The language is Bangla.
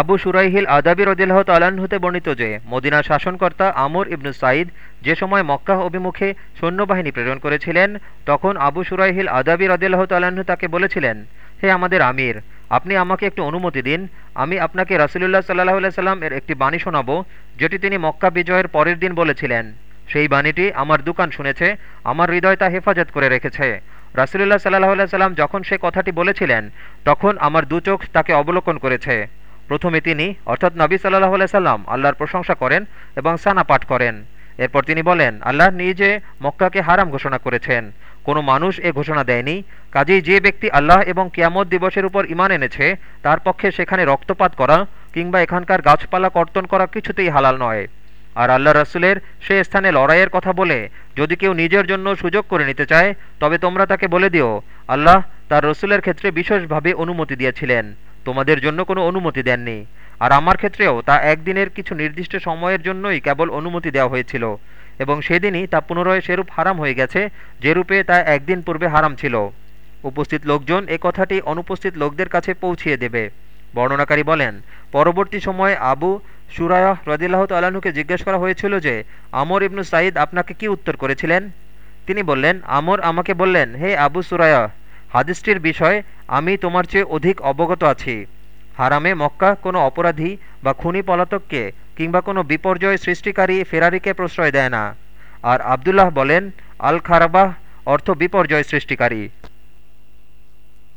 আবু সুরাইহিল আদাবি রদিল্লাহ তালান হতে বর্ণিত যে, মদিনার শাসনকর্তা আমর ইবনু সাইদ যে সময় মক্কাহ অভিমুখে সৈন্যবাহিনী প্রেরণ করেছিলেন, তখন আবু সুরাইহিল আদাবি রদিল্লাহ তালাহ তাকে বলেছিলেন, হে আমাদের আমির, আপনি আমাকে একটু অনুমতি দিন, আমি আপনাকে রাসুলুল্লাহ সাল্লাহ সাল্লাম এর একটি বাণী শোনাব, যেটি তিনি মক্কা বিজয়ের পরের দিন বলেছিলেন। সেই বাণীটি আমার দোকান শুনেছে, আমার হৃদয় তা হেফাজত করে রেখেছে। রাসুলুল্লাহ সাল্লাহ সাল্লাম যখন সে কথাটি বলেছিলেন, তখন আমার দু চোখ তাকে অবলোকন করেছে। প্রথমে তিনি, অর্থাৎ নবী সাল্লাহ সাল্লাম, আল্লাহর প্রশংসা করেন এবং সানা পাঠ করেন। এরপর তিনি বলেন, আল্লাহ নিজে মক্কাকে হারাম ঘোষণা করেছেন। কোনো মানুষ এ ঘোষণা দেয়নি। কাজেই যে ব্যক্তি আল্লাহ এবং কিয়ামত দিবসের উপর ইমান এনেছে, তার পক্ষে সেখানে রক্তপাত করা কিংবা এখানকার গাছপালা কর্তন করা কিছুতেই হালাল নয়। আর আল্লাহ রসুলের সে স্থানে লড়াইয়ের কথা বলে, যদি কেউ নিজের জন্য সুযোগ করে নিতে চায়, তবে তোমরা তাকে বলে দিও, আল্লাহ তার রসুলের ক্ষেত্রে বিশেষভাবে অনুমতি দিয়েছিলেন। তোমাদের জন্য কোনো অনুমতি দেননি। আর আমার ক্ষেত্রেও তা একদিনের কিছু নির্দিষ্ট সময়ের জন্যই কেবল অনুমতি দেওয়া হয়েছিল, এবং সেদিনই তা পুনরায় সেরূপ হারাম হয়ে গেছে যেরূপে তা একদিন পূর্বে হারাম ছিল। উপস্থিত লোকজন এ কথাটি অনুপস্থিত লোকদের কাছে পৌঁছিয়ে দেবে। বর্ণনাকারী বলেন, পরবর্তী সময়ে আবু সুরায়হ রদিল্লাহ তাল্লাহ্নকে জিজ্ঞেস করা হয়েছিল যে, আমর ইবনু সাইদ আপনাকে কি উত্তর করেছিলেন? তিনি বললেন, আমর আমাকে বললেন, হে আবু সুরায়হ হাদিসটির বিষয়ে, আমি তোমার চেয়ে অধিক অবগত আছি। হারামে মক্কা কোনো অপরাধী বা খুনি পলাতককে কিংবা কোনো বিপর্যয় সৃষ্টিকারী ফেরারিকে প্রশ্রয় দেয় না। আর আবদুল্লাহ বলেন আল খারাবাহ অর্থ বিপর্যয় সৃষ্টিকারী।